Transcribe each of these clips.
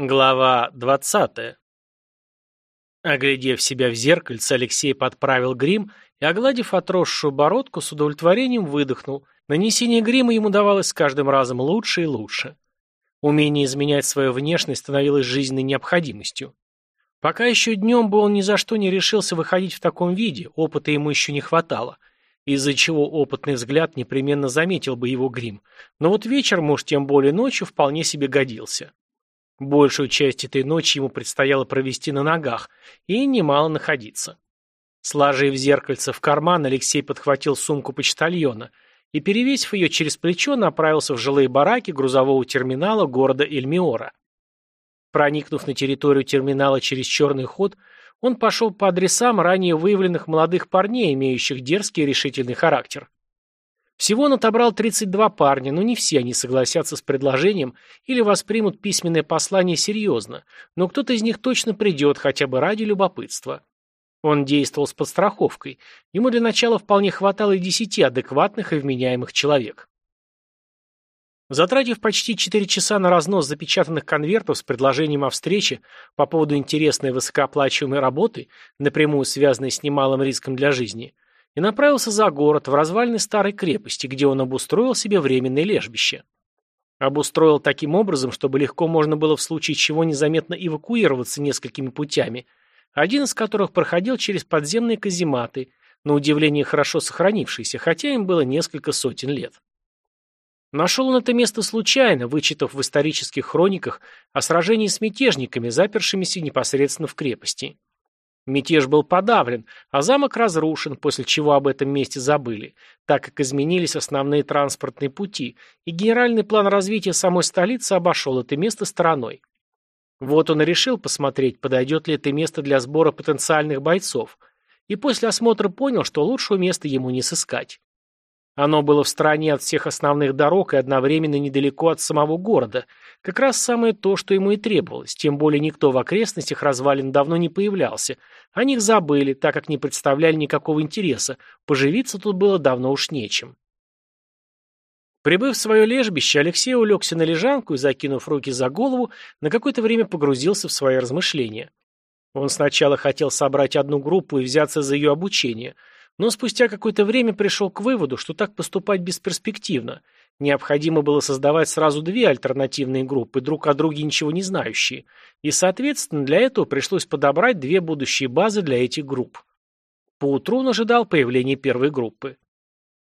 Глава двадцатая. Оглядев себя в зеркальце, Алексей подправил грим и, огладив отросшую бородку, с удовлетворением выдохнул. Нанесение грима ему давалось с каждым разом лучше и лучше. Умение изменять свою внешность становилось жизненной необходимостью. Пока еще днем бы он ни за что не решился выходить в таком виде, опыта ему еще не хватало, из-за чего опытный взгляд непременно заметил бы его грим, но вот вечером, уж тем более ночью, вполне себе годился. Большую часть этой ночи ему предстояло провести на ногах и немало находиться. Сложив зеркальце в карман, Алексей подхватил сумку почтальона и, перевесив ее через плечо, направился в жилые бараки грузового терминала города Эльмиора. Проникнув на территорию терминала через черный ход, он пошел по адресам ранее выявленных молодых парней, имеющих дерзкий и решительный характер. Всего он отобрал 32 парня, но не все они согласятся с предложением или воспримут письменное послание серьезно, но кто-то из них точно придет, хотя бы ради любопытства. Он действовал с подстраховкой. Ему для начала вполне хватало и десяти адекватных и вменяемых человек. Затратив почти 4 часа на разнос запечатанных конвертов с предложением о встрече по поводу интересной высокооплачиваемой работы, напрямую связанной с немалым риском для жизни, и направился за город, в развалины старой крепости, где он обустроил себе временное лежбище. Обустроил таким образом, чтобы легко можно было в случае чего незаметно эвакуироваться несколькими путями, один из которых проходил через подземные казематы, на удивление хорошо сохранившиеся, хотя им было несколько сотен лет. Нашел он это место случайно, вычитав в исторических хрониках о сражении с мятежниками, запершимися непосредственно в крепости. Мятеж был подавлен, а замок разрушен, после чего об этом месте забыли, так как изменились основные транспортные пути, и генеральный план развития самой столицы обошел это место стороной. Вот он и решил посмотреть, подойдет ли это место для сбора потенциальных бойцов, и после осмотра понял, что лучшего места ему не сыскать. Оно было в стороне от всех основных дорог и одновременно недалеко от самого города. Как раз самое то, что ему и требовалось. Тем более никто в окрестностях развалин давно не появлялся. О них забыли, так как не представляли никакого интереса. Поживиться тут было давно уж нечем. Прибыв в свое лежбище, Алексей улегся на лежанку и, закинув руки за голову, на какое-то время погрузился в свои размышления. Он сначала хотел собрать одну группу и взяться за ее обучение – но спустя какое-то время пришел к выводу, что так поступать бесперспективно. Необходимо было создавать сразу две альтернативные группы, друг о друге ничего не знающие. И, соответственно, для этого пришлось подобрать две будущие базы для этих групп. Поутру он ожидал появления первой группы.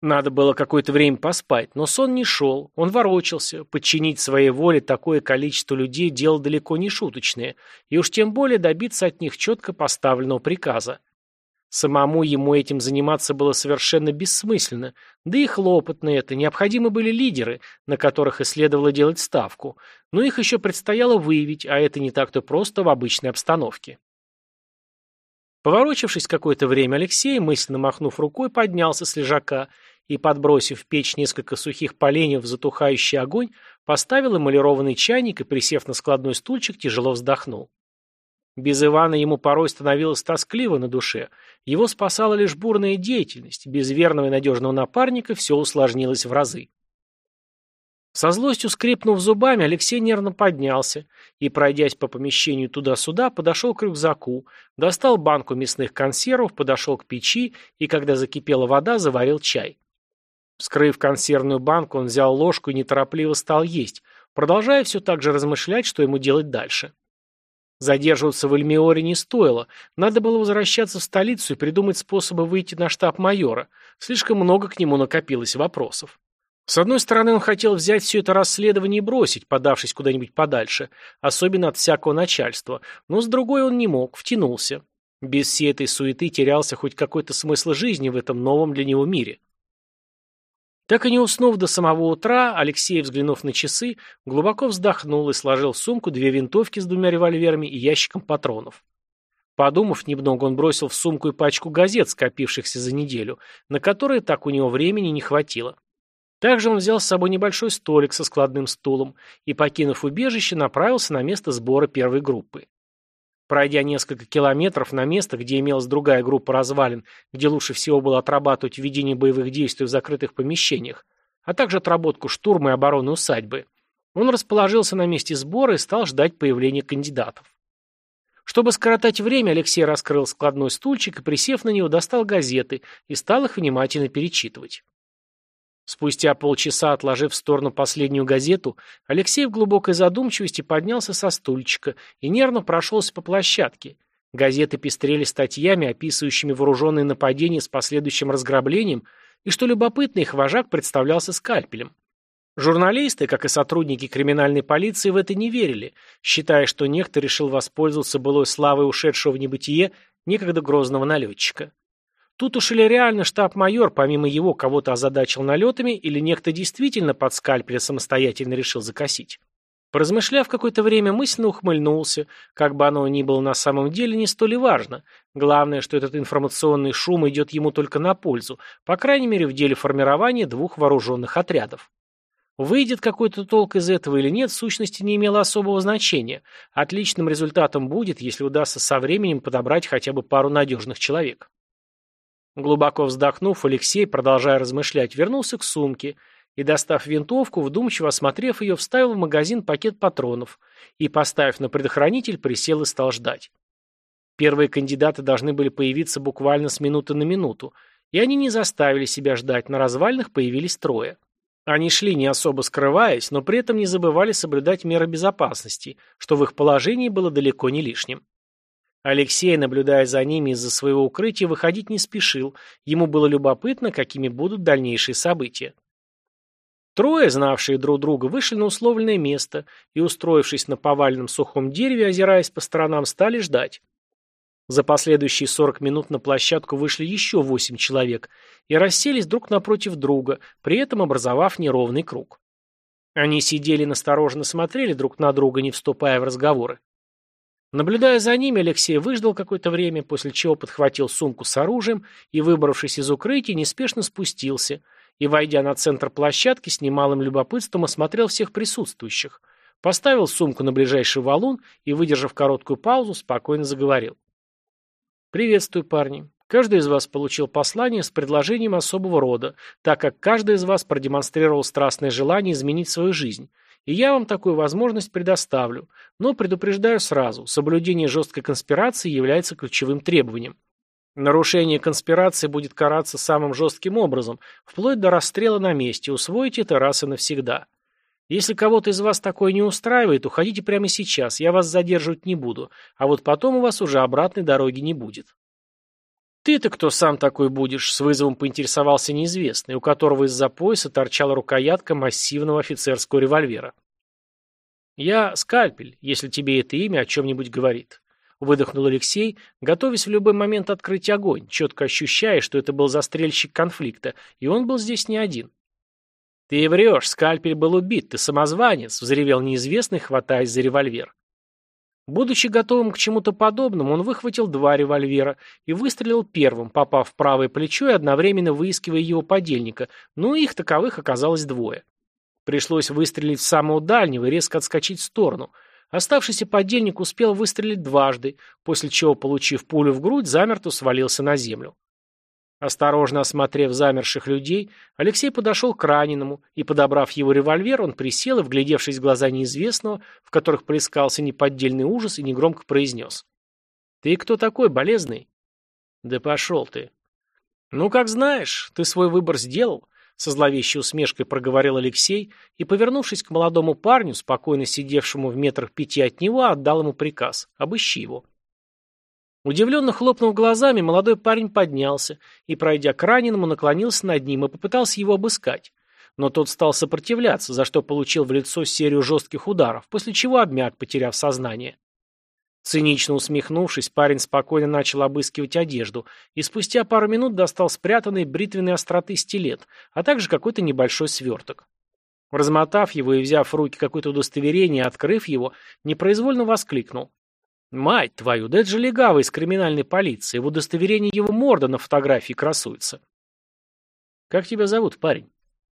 Надо было какое-то время поспать, но сон не шел, он ворочался. Подчинить своей воле такое количество людей – дело далеко не шуточное, и уж тем более добиться от них четко поставленного приказа. Самому ему этим заниматься было совершенно бессмысленно, да и хлопотно это, необходимы были лидеры, на которых и следовало делать ставку, но их еще предстояло выявить, а это не так-то просто в обычной обстановке. Поворочившись какое-то время, Алексей, мысленно махнув рукой, поднялся с лежака и, подбросив в печь несколько сухих поленьев в затухающий огонь, поставил эмалированный чайник и, присев на складной стульчик, тяжело вздохнул. Без Ивана ему порой становилось тоскливо на душе. Его спасала лишь бурная деятельность. Без верного и надежного напарника все усложнилось в разы. Со злостью скрипнув зубами, Алексей нервно поднялся и, пройдясь по помещению туда-сюда, подошел к рюкзаку, достал банку мясных консервов, подошел к печи и, когда закипела вода, заварил чай. Вскрыв консервную банку, он взял ложку и неторопливо стал есть, продолжая все так же размышлять, что ему делать дальше. Задерживаться в Эльмиоре не стоило. Надо было возвращаться в столицу и придумать способы выйти на штаб майора. Слишком много к нему накопилось вопросов. С одной стороны, он хотел взять все это расследование и бросить, подавшись куда-нибудь подальше, особенно от всякого начальства, но с другой он не мог, втянулся. Без всей этой суеты терялся хоть какой-то смысл жизни в этом новом для него мире. Так и не уснув до самого утра, Алексей, взглянув на часы, глубоко вздохнул и сложил в сумку две винтовки с двумя револьверами и ящиком патронов. Подумав немного, он бросил в сумку и пачку газет, скопившихся за неделю, на которые так у него времени не хватило. Также он взял с собой небольшой столик со складным стулом и, покинув убежище, направился на место сбора первой группы. Пройдя несколько километров на место, где имелась другая группа развалин, где лучше всего было отрабатывать введение боевых действий в закрытых помещениях, а также отработку штурма и обороны усадьбы, Он расположился на месте сбора и стал ждать появления кандидатов. Чтобы скоротать время, Алексей раскрыл складной стульчик и, присев на него, достал газеты и стал их внимательно перечитывать. Спустя полчаса, отложив в сторону последнюю газету, Алексей в глубокой задумчивости поднялся со стульчика и нервно прошелся по площадке. Газеты пестрели статьями, описывающими вооруженные нападения с последующим разграблением, и, что любопытно, их вожак представлялся скальпелем. Журналисты, как и сотрудники криминальной полиции, в это не верили, считая, что некто решил воспользоваться былой славой ушедшего в небытие некогда грозного налетчика. Тут уж или реально штаб-майор, помимо его, кого-то озадачил налетами, или некто действительно под скальпеля самостоятельно решил закосить. Поразмышляв какое-то время, мысленно ухмыльнулся. Как бы оно ни было на самом деле, не столь и важно. Главное, что этот информационный шум идет ему только на пользу, по крайней мере в деле формирования двух вооруженных отрядов. Выйдет какой-то толк из этого или нет, в сущности не имело особого значения. Отличным результатом будет, если удастся со временем подобрать хотя бы пару надежных человек. Глубоко вздохнув, Алексей, продолжая размышлять, вернулся к сумке и, достав винтовку, вдумчиво осмотрев ее, вставил в магазин пакет патронов и, поставив на предохранитель, присел и стал ждать. Первые кандидаты должны были появиться буквально с минуты на минуту, и они не заставили себя ждать, на развалинах появились трое. Они шли не особо скрываясь, но при этом не забывали соблюдать меры безопасности, что в их положении было далеко не лишним. Алексей, наблюдая за ними из-за своего укрытия, выходить не спешил. Ему было любопытно, какими будут дальнейшие события. Трое, знавшие друг друга, вышли на условленное место и, устроившись на поваленном сухом дереве, озираясь по сторонам, стали ждать. За последующие 40 минут на площадку вышли еще восемь человек и расселись друг напротив друга, при этом образовав неровный круг. Они сидели и настороженно смотрели друг на друга, не вступая в разговоры. Наблюдая за ними, Алексей выждал какое-то время, после чего подхватил сумку с оружием и, выбравшись из укрытия, неспешно спустился и, войдя на центр площадки, с немалым любопытством осмотрел всех присутствующих, поставил сумку на ближайший валун и, выдержав короткую паузу, спокойно заговорил. «Приветствую, парни. Каждый из вас получил послание с предложением особого рода, так как каждый из вас продемонстрировал страстное желание изменить свою жизнь, и я вам такую возможность предоставлю, но предупреждаю сразу, соблюдение жесткой конспирации является ключевым требованием. Нарушение конспирации будет караться самым жестким образом, вплоть до расстрела на месте, усвоите это раз и навсегда. Если кого-то из вас такое не устраивает, уходите прямо сейчас, я вас задерживать не буду, а вот потом у вас уже обратной дороги не будет. «Ты-то кто сам такой будешь?» — с вызовом поинтересовался неизвестный, у которого из-за пояса торчала рукоятка массивного офицерского револьвера. «Я скальпель, если тебе это имя о чем-нибудь говорит», — выдохнул Алексей, готовясь в любой момент открыть огонь, четко ощущая, что это был застрельщик конфликта, и он был здесь не один. «Ты врешь, скальпель был убит, ты самозванец», — взревел неизвестный, хватаясь за револьвер. Будучи готовым к чему-то подобному, он выхватил два револьвера и выстрелил первым, попав в правое плечо и одновременно выискивая его подельника, но их таковых оказалось двое. Пришлось выстрелить в самого дальнего и резко отскочить в сторону. Оставшийся подельник успел выстрелить дважды, после чего, получив пулю в грудь, замертво свалился на землю. Осторожно осмотрев замерших людей, Алексей подошел к раненому, и, подобрав его револьвер, он присел и, вглядевшись в глаза неизвестного, в которых плескался неподдельный ужас, и негромко произнес. «Ты кто такой, болезный?» «Да пошел ты». «Ну, как знаешь, ты свой выбор сделал», — со зловещей усмешкой проговорил Алексей и, повернувшись к молодому парню, спокойно сидевшему в метрах пяти от него, отдал ему приказ «обыщи его». Удивленно хлопнув глазами, молодой парень поднялся и, пройдя к раненому, наклонился над ним и попытался его обыскать. Но тот стал сопротивляться, за что получил в лицо серию жестких ударов, после чего обмяк, потеряв сознание. Цинично усмехнувшись, парень спокойно начал обыскивать одежду и спустя пару минут достал спрятанный бритвенной остроты стилет, а также какой-то небольшой сверток. Размотав его и взяв в руки какое-то удостоверение, открыв его, непроизвольно воскликнул. Мать твою, да это же легавый из криминальной полиции. В удостоверении его морда на фотографии красуется. Как тебя зовут, парень?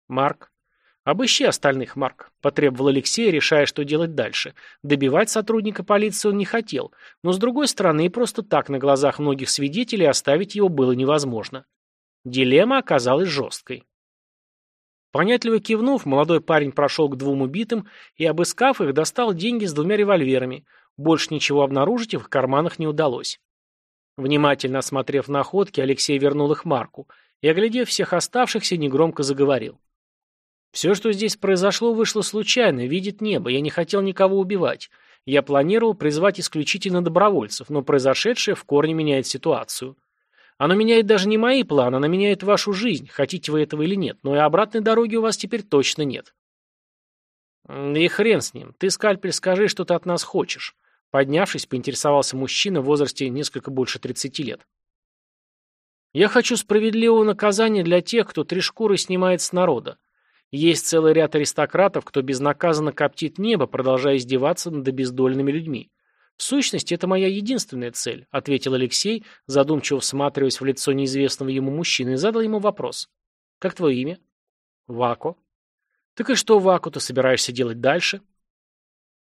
Марк. Обыщи остальных, Марк, потребовал Алексей, решая, что делать дальше. Добивать сотрудника полиции он не хотел, но с другой стороны просто так на глазах многих свидетелей оставить его было невозможно. Дилемма оказалась жесткой. Понятливо кивнув, молодой парень прошел к двум убитым и, обыскав их, достал деньги с двумя револьверами. Больше ничего обнаружить в карманах не удалось. Внимательно осмотрев находки, Алексей вернул их Марку и, оглядев всех оставшихся, негромко заговорил. «Все, что здесь произошло, вышло случайно, видит небо. Я не хотел никого убивать. Я планировал призвать исключительно добровольцев, но произошедшее в корне меняет ситуацию. Оно меняет даже не мои планы, оно меняет вашу жизнь, хотите вы этого или нет, но и обратной дороги у вас теперь точно нет. И хрен с ним. Ты, скальпель, скажи, что ты от нас хочешь. Поднявшись, поинтересовался мужчина в возрасте несколько больше 30 лет. Я хочу справедливого наказания для тех, кто три шкуры снимает с народа. Есть целый ряд аристократов, кто безнаказанно коптит небо, продолжая издеваться над бездольными людьми. «В сущности, это моя единственная цель», — ответил Алексей, задумчиво всматриваясь в лицо неизвестного ему мужчины, и задал ему вопрос. «Как твое имя?» «Вако». «Так и что, Вако, ты собираешься делать дальше?»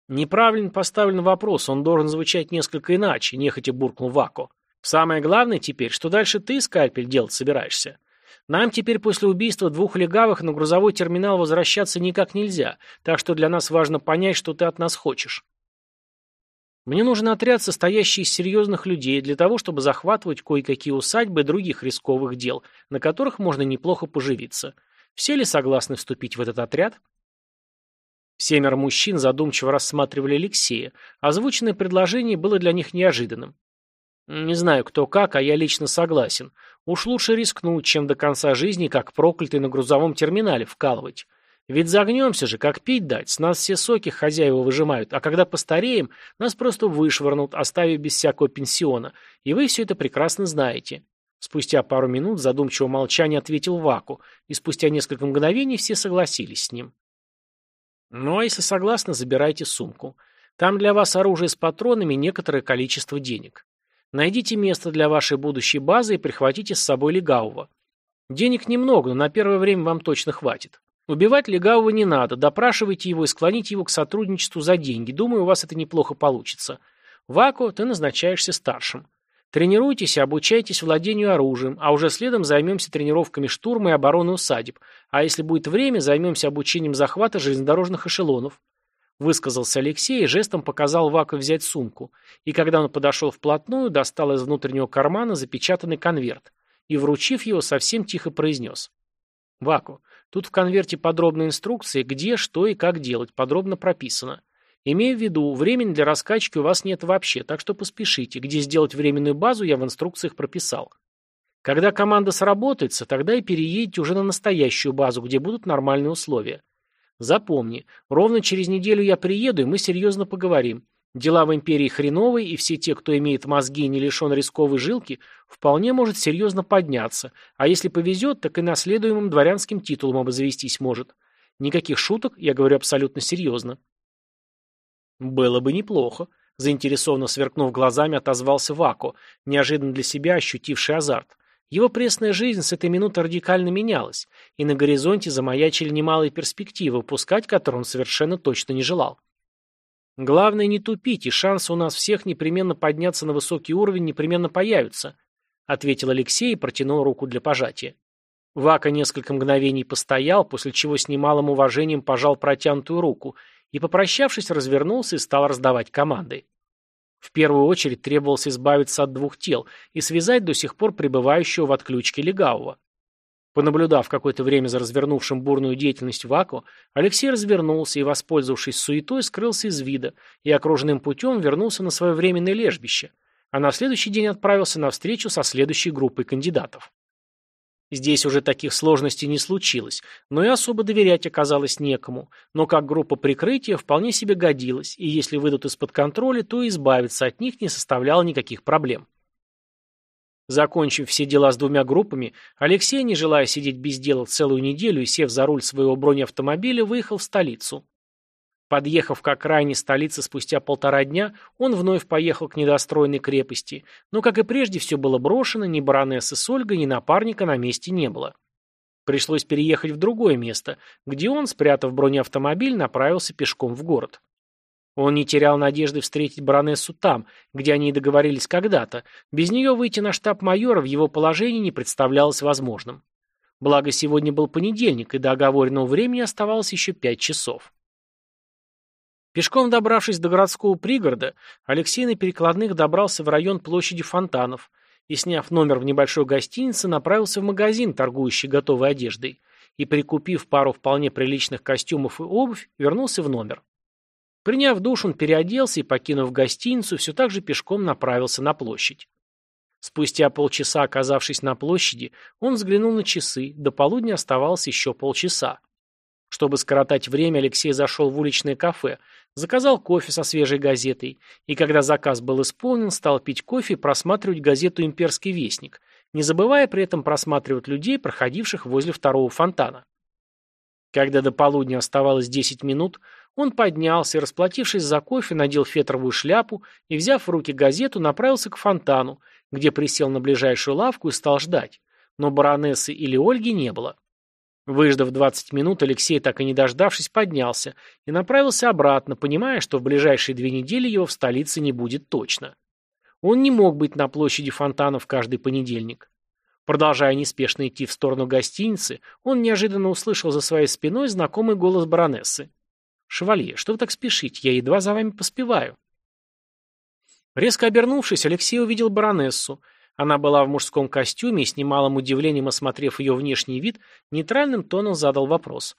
«Неправильно поставлен вопрос, он должен звучать несколько иначе», — нехотя буркнул Вако. «Самое главное теперь, что дальше ты, скальпель, делать собираешься. Нам теперь после убийства двух легавых на грузовой терминал возвращаться никак нельзя, так что для нас важно понять, что ты от нас хочешь». Мне нужен отряд, состоящий из серьезных людей, для того, чтобы захватывать кое-какие усадьбы других рисковых дел, на которых можно неплохо поживиться. Все ли согласны вступить в этот отряд? Семеро мужчин задумчиво рассматривали Алексея. Озвученное предложение было для них неожиданным. Не знаю, кто как, а я лично согласен. Уж лучше рискнуть, чем до конца жизни, как проклятый на грузовом терминале, вкалывать. Ведь загнемся же, как пить дать, с нас все соки хозяева выжимают, а когда постареем, нас просто вышвырнут, оставив без всякого пенсиона, и вы все это прекрасно знаете». Спустя пару минут задумчивого молчания ответил Ваку, и спустя несколько мгновений все согласились с ним. «Ну а если согласны, забирайте сумку. Там для вас оружие с патронами и некоторое количество денег. Найдите место для вашей будущей базы и прихватите с собой легавого. Денег немного, но на первое время вам точно хватит. Убивать легавого не надо, допрашивайте его и склоните его к сотрудничеству за деньги. Думаю, у вас это неплохо получится. Вако, ты назначаешься старшим. Тренируйтесь и обучайтесь владению оружием, а уже следом займемся тренировками штурма и обороны усадеб, а если будет время, займемся обучением захвата железнодорожных эшелонов. Высказался Алексей и жестом показал Вако взять сумку, и когда он подошел вплотную, достал из внутреннего кармана запечатанный конверт и, вручив его, совсем тихо произнес. «Вако, Тут в конверте подробные инструкции, где, что и как делать, подробно прописано. Имею в виду, времени для раскачки у вас нет вообще, так что поспешите. Где сделать временную базу, я в инструкциях прописал. Когда команда сработается, тогда и переедете уже на настоящую базу, где будут нормальные условия. Запомни, ровно через неделю я приеду, и мы серьезно поговорим. Дела в империи хреновые, и все те, кто имеет мозги и не лишен рисковой жилки, вполне может серьезно подняться, а если повезет, так и наследуемым дворянским титулом обзавестись может. Никаких шуток, я говорю абсолютно серьезно. Было бы неплохо, заинтересованно сверкнув глазами, отозвался Вако, неожиданно для себя ощутивший азарт. Его пресная жизнь с этой минуты радикально менялась, и на горизонте замаячили немалые перспективы, упускать которые он совершенно точно не желал. Главное не тупить, и шансы у нас всех непременно подняться на высокий уровень непременно появятся, ответил Алексей и протянул руку для пожатия. Вака несколько мгновений постоял, после чего с немалым уважением пожал протянутую руку и, попрощавшись, развернулся и стал раздавать команды. В первую очередь требовалось избавиться от двух тел и связать до сих пор пребывающего в отключке легавого. Понаблюдав какое-то время за развернувшим бурную деятельность Вако, Алексей развернулся и, воспользовавшись суетой, скрылся из вида и окруженным путем вернулся на свое временное лежбище, а на следующий день отправился на встречу со следующей группой кандидатов. Здесь уже таких сложностей не случилось, но и особо доверять оказалось некому, но как группа прикрытия вполне себе годилась, и если выйдут из-под контроля, то избавиться от них не составляло никаких проблем. Закончив все дела с двумя группами, Алексей, не желая сидеть без дела целую неделю и сев за руль своего бронеавтомобиля, выехал в столицу. Подъехав к окраине столицы спустя полтора дня, он вновь поехал к недостроенной крепости, но, как и прежде, все было брошено, ни баронессы с Ольгой, ни напарника на месте не было. Пришлось переехать в другое место, где он, спрятав бронеавтомобиль, направился пешком в город. Он не терял надежды встретить баронессу там, где они и договорились когда-то. Без нее выйти на штаб майора в его положении не представлялось возможным. Благо, сегодня был понедельник, и до оговоренного времени оставалось еще пять часов. Пешком добравшись до городского пригорода, Алексей на перекладных добрался в район площади фонтанов и, сняв номер в небольшой гостинице, направился в магазин, торгующий готовой одеждой, и, прикупив пару вполне приличных костюмов и обувь, вернулся в номер. Приняв душ, он переоделся и, покинув гостиницу, все так же пешком направился на площадь. Спустя полчаса, оказавшись на площади, он взглянул на часы, до полудня оставалось еще полчаса. Чтобы скоротать время, Алексей зашел в уличное кафе, заказал кофе со свежей газетой, и когда заказ был исполнен, стал пить кофе и просматривать газету «Имперский вестник», не забывая при этом просматривать людей, проходивших возле второго фонтана. Когда до полудня оставалось 10 минут, он поднялся и, расплатившись за кофе, надел фетровую шляпу и, взяв в руки газету, направился к фонтану, где присел на ближайшую лавку и стал ждать. Но баронессы или Ольги не было. Выждав 20 минут, Алексей, так и не дождавшись, поднялся и направился обратно, понимая, что в ближайшие две недели его в столице не будет точно. Он не мог быть на площади фонтанов каждый понедельник. Продолжая неспешно идти в сторону гостиницы, он неожиданно услышал за своей спиной знакомый голос баронессы. «Шевалье, что вы так спешите? Я едва за вами поспеваю». Резко обернувшись, Алексей увидел баронессу. Она была в мужском костюме и, с немалым удивлением осмотрев ее внешний вид, нейтральным тоном задал вопрос.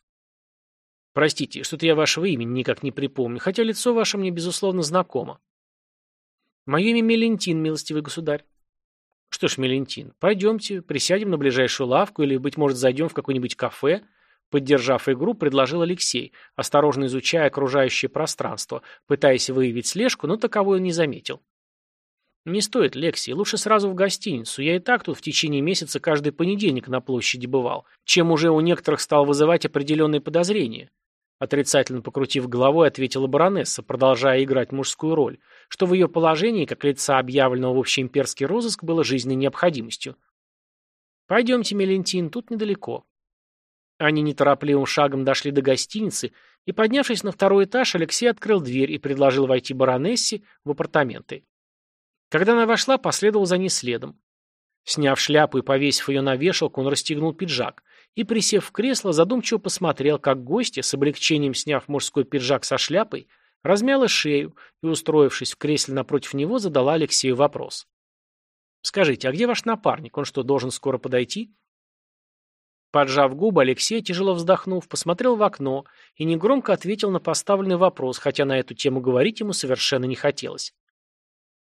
«Простите, что-то я вашего имени никак не припомню, хотя лицо ваше мне, безусловно, знакомо». «Мое имя Мелентин, милостивый государь». «Что ж, Мелентин, пойдемте, присядем на ближайшую лавку или, быть может, зайдем в какое-нибудь кафе?» Поддержав игру, предложил Алексей, осторожно изучая окружающее пространство, пытаясь выявить слежку, но таковой он не заметил. «Не стоит, Лекси, лучше сразу в гостиницу. Я и так тут в течение месяца каждый понедельник на площади бывал, чем уже у некоторых стал вызывать определенные подозрения». Отрицательно покрутив головой, ответила баронесса, продолжая играть мужскую роль, что в ее положении, как лица объявленного в общеимперский розыск, было жизненной необходимостью. «Пойдемте, Мелентин, тут недалеко». Они неторопливым шагом дошли до гостиницы, и, поднявшись на второй этаж, Алексей открыл дверь и предложил войти баронессе в апартаменты. Когда она вошла, последовал за ней следом. Сняв шляпу и повесив ее на вешалку, он расстегнул пиджак и, присев в кресло, задумчиво посмотрел, как гостья, с облегчением сняв мужской пиджак со шляпой, размяла шею и, устроившись в кресле напротив него, задала Алексею вопрос. «Скажите, а где ваш напарник? Он что, должен скоро подойти?» Поджав губы, Алексей, тяжело вздохнув, посмотрел в окно и негромко ответил на поставленный вопрос, хотя на эту тему говорить ему совершенно не хотелось.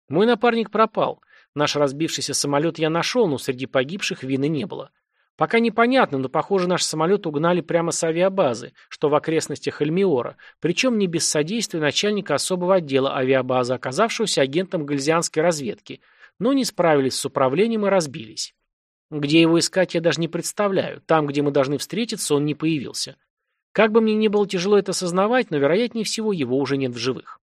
«Мой напарник пропал. Наш разбившийся самолет я нашел, но среди погибших вины не было. Пока непонятно, но, похоже, наш самолет угнали прямо с авиабазы, что в окрестностях Эльмиора, причем не без содействия начальника особого отдела авиабазы, оказавшегося агентом гальзианской разведки, но не справились с управлением и разбились. Где его искать, я даже не представляю. Там, где мы должны встретиться, он не появился. Как бы мне ни было тяжело это осознавать, но, вероятнее всего, его уже нет в живых.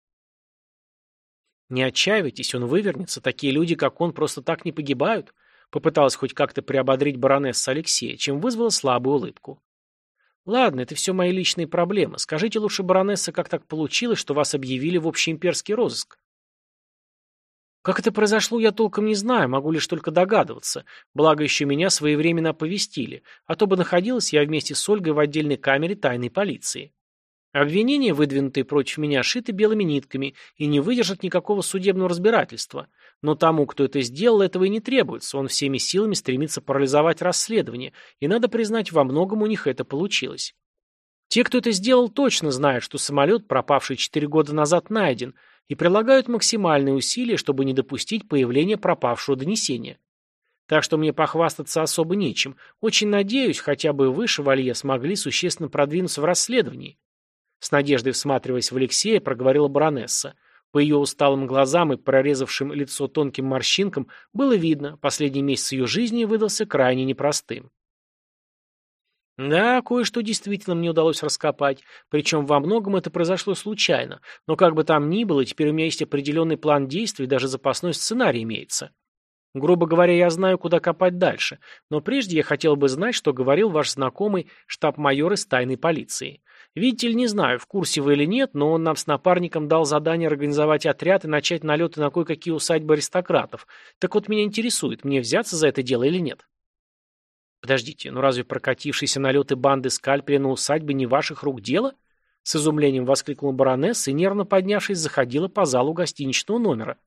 Не отчаивайтесь, он вывернется. Такие люди, как он, просто так не погибают. Попыталась хоть как-то приободрить баронесса Алексея, чем вызвала слабую улыбку. Ладно, это все мои личные проблемы. Скажите лучше, баронесса, как так получилось, что вас объявили в общеимперский розыск? Как это произошло, я толком не знаю, могу лишь только догадываться. Благо еще меня своевременно оповестили, а то бы находилась я вместе с Ольгой в отдельной камере тайной полиции. Обвинения, выдвинутые против меня, шиты белыми нитками и не выдержат никакого судебного разбирательства. Но тому, кто это сделал, этого и не требуется. Он всеми силами стремится парализовать расследование, и, надо признать, во многом у них это получилось. Те, кто это сделал, точно знают, что самолет, пропавший четыре года назад, найден, и прилагают максимальные усилия, чтобы не допустить появления пропавшего донесения. Так что мне похвастаться особо нечем. Очень надеюсь, хотя бы вы, шевалье, смогли существенно продвинуться в расследовании. С надеждой всматриваясь в Алексея, проговорила баронесса. По ее усталым глазам и прорезавшим лицо тонким морщинкам было видно, последний месяц ее жизни выдался крайне непростым. Да, кое-что действительно мне удалось раскопать, причем во многом это произошло случайно, но как бы там ни было, теперь у меня есть определенный план действий, даже запасной сценарий имеется. Грубо говоря, я знаю, куда копать дальше, но прежде я хотел бы знать, что говорил ваш знакомый штаб-майор из тайной полиции. Видите ли, не знаю, в курсе вы или нет, но он нам с напарником дал задание организовать отряд и начать налеты на кое-какие усадьбы аристократов. Так вот меня интересует, мне взяться за это дело или нет? Подождите, ну разве прокатившиеся налеты банды скальпеля на усадьбе не ваших рук дело? С изумлением воскликнула баронесса и, нервно поднявшись, заходила по залу гостиничного номера.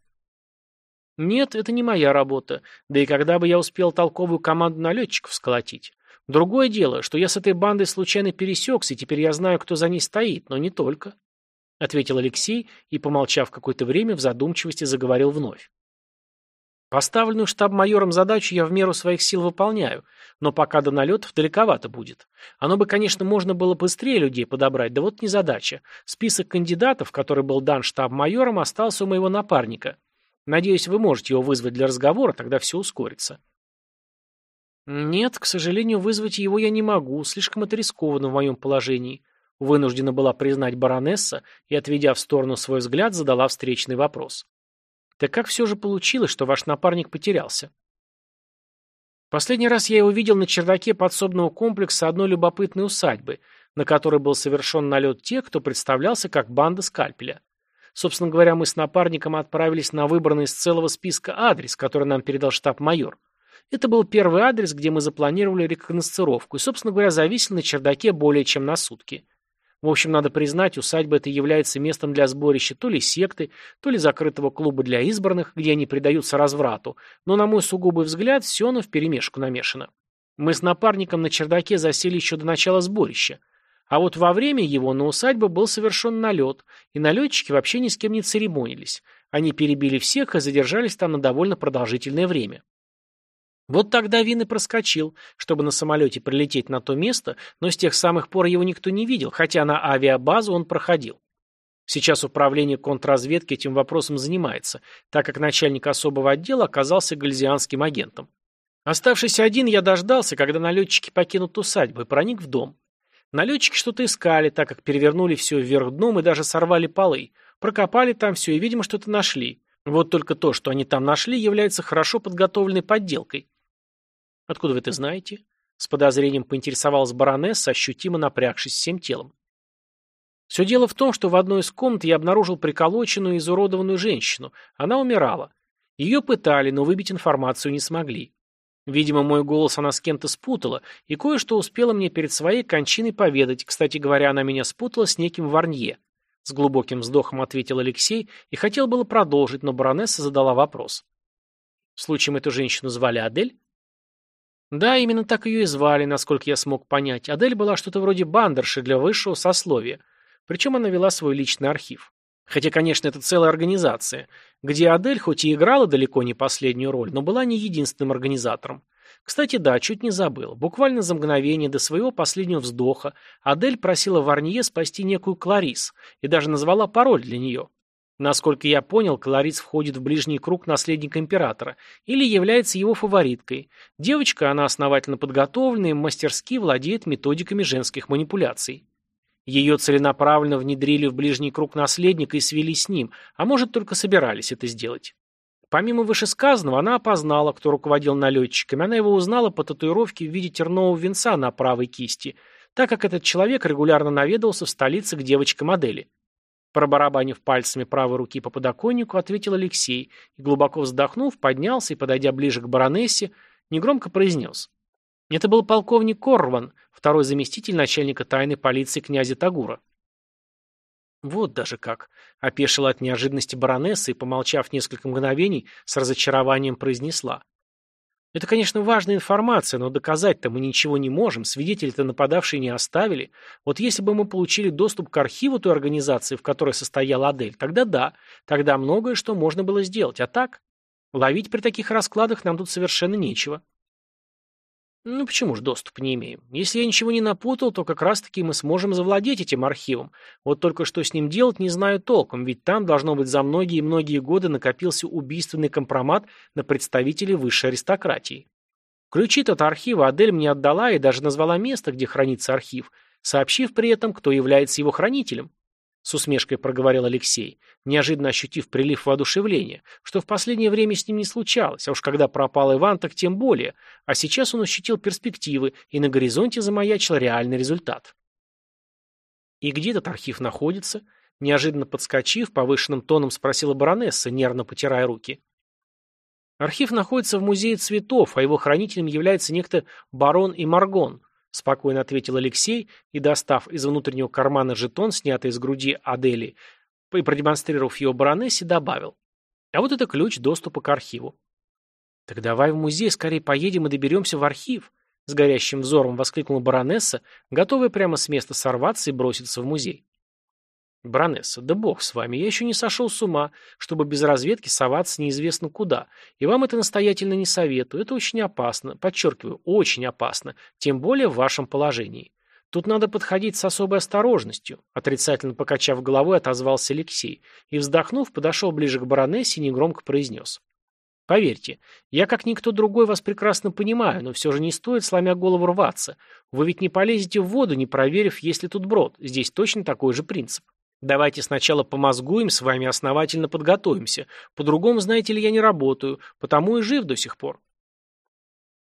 Нет, это не моя работа. Да и когда бы я успел толковую команду налетчиков сколотить? Другое дело, что я с этой бандой случайно пересекся, и теперь я знаю, кто за ней стоит, но не только. Ответил Алексей и, помолчав какое-то время, в задумчивости заговорил вновь. Поставленную штаб-майором задачу я в меру своих сил выполняю, но пока до налетов далековато будет. Оно бы, конечно, можно было быстрее людей подобрать, да вот не задача. Список кандидатов, который был дан штаб-майором, остался у моего напарника. Надеюсь, вы можете его вызвать для разговора, тогда все ускорится. Нет, к сожалению, вызвать его я не могу, слишком это рискованно в моем положении. Вынуждена была признать баронесса и, отведя в сторону свой взгляд, задала встречный вопрос. Так как все же получилось, что ваш напарник потерялся? Последний раз я его видел на чердаке подсобного комплекса одной любопытной усадьбы, на которой был совершен налет тех, кто представлялся как банда скальпеля. Собственно говоря, мы с напарником отправились на выбранный из целого списка адрес, который нам передал штаб-майор. Это был первый адрес, где мы запланировали рекогносцировку, и, собственно говоря, зависели на чердаке более чем на сутки. В общем, надо признать, усадьба эта является местом для сборища то ли секты, то ли закрытого клуба для избранных, где они предаются разврату, но, на мой сугубый взгляд, все оно вперемешку намешано. Мы с напарником на чердаке засели еще до начала сборища. А вот во время его на усадьбу был совершен налет, и налетчики вообще ни с кем не церемонились. Они перебили всех и задержались там на довольно продолжительное время. Вот тогда Вин и проскочил, чтобы на самолете прилететь на то место, но с тех самых пор его никто не видел, хотя на авиабазу он проходил. Сейчас управление контрразведки этим вопросом занимается, так как начальник особого отдела оказался гальзианским агентом. Оставшись один, я дождался, когда налетчики покинут усадьбу, и проник в дом. Налетчики что-то искали, так как перевернули все вверх дном и даже сорвали полы, прокопали там все и, видимо, что-то нашли. Вот только то, что они там нашли, является хорошо подготовленной подделкой. «Откуда вы это знаете?» С подозрением поинтересовалась баронесса, ощутимо напрягшись всем телом. Все дело в том, что в одной из комнат я обнаружил приколоченную и изуродованную женщину. Она умирала. Ее пытали, но выбить информацию не смогли. Видимо, мой голос она с кем-то спутала, и кое-что успела мне перед своей кончиной поведать. Кстати говоря, она меня спутала с неким Варнье. С глубоким вздохом ответил Алексей и хотел было продолжить, но баронесса задала вопрос. Случаем эту женщину звали Адель? Да, именно так ее и звали, насколько я смог понять. Адель была что-то вроде бандерши для высшего сословия. Причем она вела свой личный архив. Хотя, конечно, это целая организация, где Адель хоть и играла далеко не последнюю роль, но была не единственным организатором. Кстати, да, чуть не забыл. Буквально за мгновение до своего последнего вздоха Адель просила Варнье спасти некую Кларис и даже назвала пароль для нее. Насколько я понял, Кларис входит в ближний круг наследника императора или является его фавориткой. Девочка, она основательно подготовлена и мастерски владеет методиками женских манипуляций. Ее целенаправленно внедрили в ближний круг наследника и свели с ним, а может только собирались это сделать. Помимо вышесказанного, она опознала, кто руководил налетчиками, она его узнала по татуировке в виде тернового венца на правой кисти, так как этот человек регулярно наведывался в столице к девочке-модели. Пробарабанив пальцами правой руки по подоконнику, ответил Алексей и, глубоко вздохнув, поднялся и, подойдя ближе к баронессе, негромко произнес. Это был полковник Корван, второй заместитель начальника тайной полиции князя Тагура. Вот даже как. Опешила от неожиданности баронесса и, помолчав несколько мгновений, с разочарованием произнесла. Это, конечно, важная информация, но доказать-то мы ничего не можем, свидетели-то нападавшие не оставили. Вот если бы мы получили доступ к архиву той организации, в которой состояла Адель, тогда да, тогда многое что можно было сделать, а так? Ловить при таких раскладах нам тут совершенно нечего. Ну почему же доступ не имеем? Если я ничего не напутал, то как раз-таки мы сможем завладеть этим архивом. Вот только что с ним делать не знаю толком, ведь там, должно быть, за многие-многие годы накопился убийственный компромат на представителей высшей аристократии. Ключи от архива Адель мне отдала и даже назвала место, где хранится архив, сообщив при этом, кто является его хранителем. С усмешкой проговорил Алексей, неожиданно ощутив прилив воодушевления, что в последнее время с ним не случалось, а уж когда пропал Иван, так тем более, а сейчас он ощутил перспективы, и на горизонте замаячил реальный результат. «И где этот архив находится?» Неожиданно подскочив, повышенным тоном спросила баронесса, нервно потирая руки. Архив находится в музее цветов, а его хранителем является некто барон и Маргон, спокойно ответил Алексей и, достав из внутреннего кармана жетон, снятый из груди Адели, и продемонстрировав его баронессе, добавил. А вот это ключ доступа к архиву. Так давай в музей скорее поедем и доберемся в архив, с горящим взором воскликнула баронесса, готовая прямо с места сорваться и броситься в музей. «Баронесса, да бог с вами, я еще не сошел с ума, чтобы без разведки соваться неизвестно куда, и вам это настоятельно не советую, это очень опасно, подчеркиваю, очень опасно, тем более в вашем положении. Тут надо подходить с особой осторожностью», отрицательно покачав головой, отозвался Алексей, и, вздохнув, подошел ближе к баронессе и негромко произнес. Поверьте, я как никто другой вас прекрасно понимаю, но все же не стоит, сломя голову, рваться. Вы ведь не полезете в воду, не проверив, есть ли тут брод. Здесь точно такой же принцип. Давайте сначала помозгуем с вами, основательно подготовимся. По-другому, знаете ли, я не работаю, потому и жив до сих пор.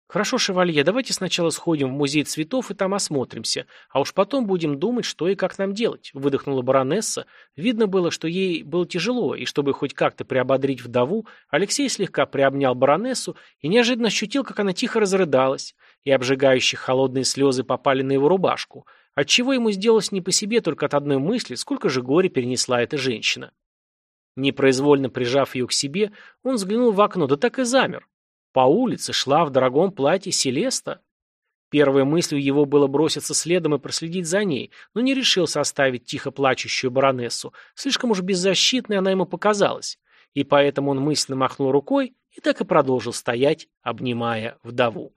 Хорошо, шевалье, давайте сначала сходим в музей цветов и там осмотримся, а уж потом будем думать, что и как нам делать, выдохнула баронесса. Видно было, что ей было тяжело, и чтобы хоть как-то приободрить вдову, Алексей слегка приобнял баронессу и неожиданно ощутил, как она тихо разрыдалась, и обжигающие холодные слезы попали на его рубашку, отчего ему сделалось не по себе только от одной мысли, сколько же горя перенесла эта женщина. Непроизвольно прижав ее к себе, он взглянул в окно, да так и замер. По улице шла в дорогом платье Селеста. Первой мыслью его было броситься следом и проследить за ней, но не решился оставить тихо плачущую баронессу. Слишком уж беззащитной она ему показалась. И поэтому он мысленно махнул рукой и так и продолжил стоять, обнимая вдову.